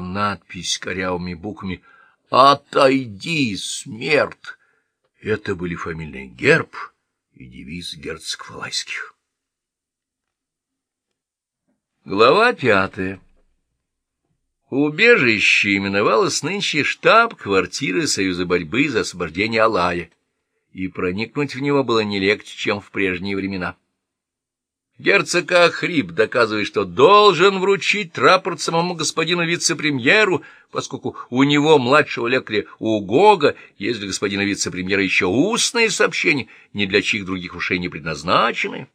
надпись корявыми буквами «Отойди, смерть!» Это были фамильный герб и девиз герцогов Валайских. Глава пятая Убежище именовалось нынче штаб-квартиры Союза борьбы за освобождение Алая, и проникнуть в него было не легче, чем в прежние времена. Герцог Ахрип доказывает, что должен вручить рапорт самому господину вице-премьеру, поскольку у него, младшего лекаря Угога, есть для господина вице-премьера еще устные сообщения, ни для чьих других ушей не предназначены.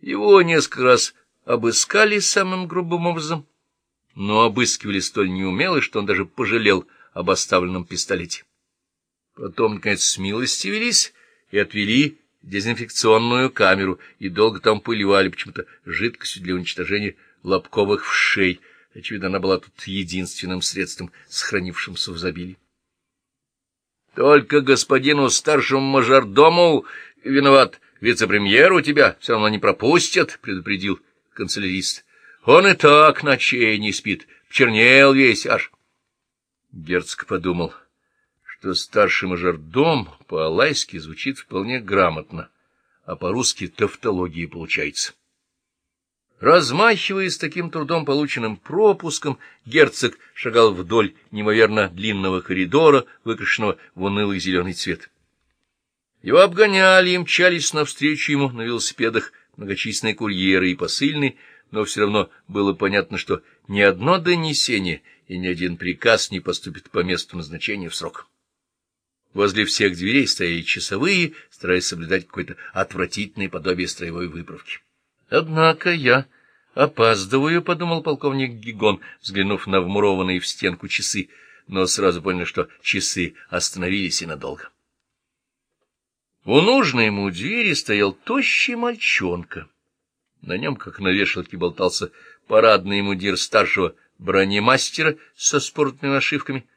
Его несколько раз обыскали самым грубым образом, но обыскивали столь неумело, что он даже пожалел об оставленном пистолете. Потом, наконец, смилостивились и отвели дезинфекционную камеру и долго там поливали почему-то жидкостью для уничтожения лобковых вшей. Очевидно, она была тут единственным средством, сохранившимся в изобилии. — Только господину старшему мажордому виноват вице-премьер у тебя, все равно не пропустят, — предупредил канцелярист. — Он и так ночей не спит, чернел весь аж. Герцог подумал — что старший мажордом по-алайски звучит вполне грамотно, а по-русски тавтология получается. Размахиваясь таким трудом полученным пропуском, герцог шагал вдоль неимоверно длинного коридора, выкрашенного в унылый зеленый цвет. Его обгоняли и мчались навстречу ему на велосипедах многочисленные курьеры и посыльные, но все равно было понятно, что ни одно донесение и ни один приказ не поступит по месту назначения в срок. Возле всех дверей стояли часовые, стараясь соблюдать какое-то отвратительное подобие строевой выправки. — Однако я опаздываю, — подумал полковник Гигон, взглянув на вмурованные в стенку часы, но сразу понял, что часы остановились и надолго. У нужной ему двери стоял тощий мальчонка. На нем, как на вешалке, болтался парадный мудир старшего бронемастера со спортными нашивками —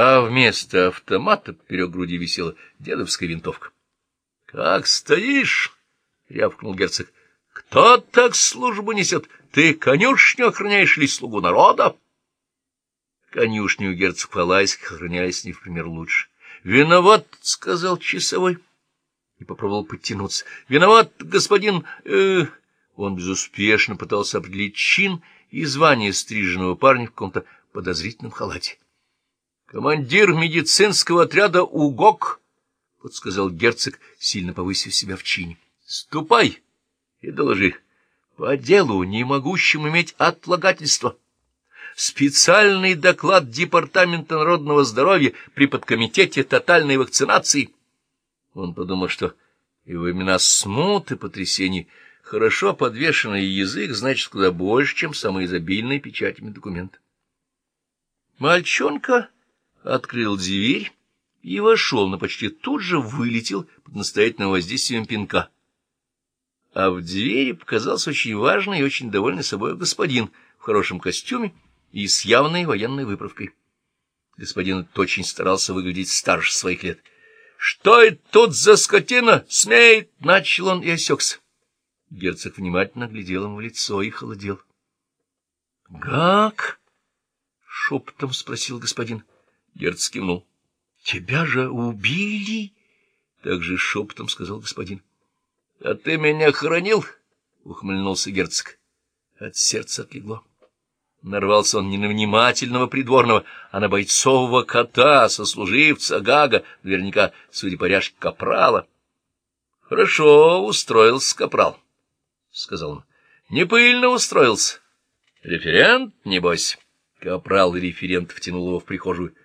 а вместо автомата поперек груди висела дедовская винтовка. — Как стоишь? — рявкнул герцог. — Кто так службу несет? Ты конюшню охраняешь ли слугу народа? Конюшню герцог Палайских охранялись не в пример лучше. — Виноват, — сказал часовой. И попробовал подтянуться. — Виноват, господин... Э... Он безуспешно пытался определить чин и звание стриженного парня в каком-то подозрительном халате. Командир медицинского отряда УГОК, — подсказал герцог, сильно повысив себя в чине. — Ступай и доложи. По делу, не могущим иметь отлагательства. Специальный доклад Департамента народного здоровья при подкомитете тотальной вакцинации. Он подумал, что и во времена смуты потрясений хорошо подвешенный язык значит куда больше, чем самые изобильные печатями документ. Мальчонка открыл дверь и вошел, но почти тут же вылетел под настоятельным воздействием пинка. А в двери показался очень важный и очень довольный собой господин в хорошем костюме и с явной военной выправкой. Господин очень старался выглядеть старше своих лет. — Что это тут за скотина? Смеет! — начал он и осекся. Герцог внимательно глядел ему в лицо и холодел. — Гак? — шепотом спросил господин. — Герц кивнул. — Тебя же убили? — также шепотом сказал господин. — А ты меня хоронил? — ухмыльнулся герцог. От сердца отлегло. Нарвался он не на внимательного придворного, а на бойцового кота, сослуживца Гага, наверняка, судя по ряжке, капрала. — Хорошо устроился капрал, — сказал он. — Не пыльно устроился. — Референт, небось? Капрал и референт втянул его в прихожую. —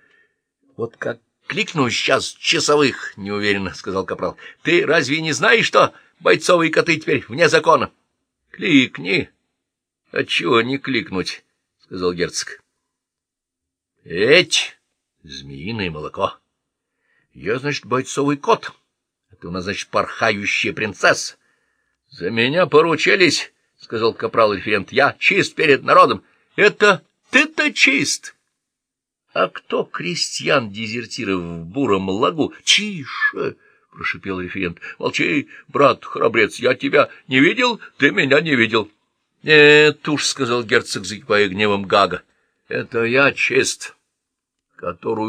Вот как кликну сейчас часовых, — неуверенно сказал Капрал. — Ты разве не знаешь, что бойцовые коты теперь вне закона? — Кликни. — Отчего не кликнуть? — сказал герцог. — Эть, змеиное молоко. Я, значит, бойцовый кот. А ты у нас, значит, порхающая принцесса. — За меня поручились, — сказал капрал-референт. — Я чист перед народом. — Это ты-то чист. — а кто крестьян-дезертиров в буром лагу? — Тише! — прошипел референт. — Молчи, брат, храбрец, я тебя не видел, ты меня не видел. — Нет уж, — сказал герцог, закипая гневом Гага. Это я чест, которую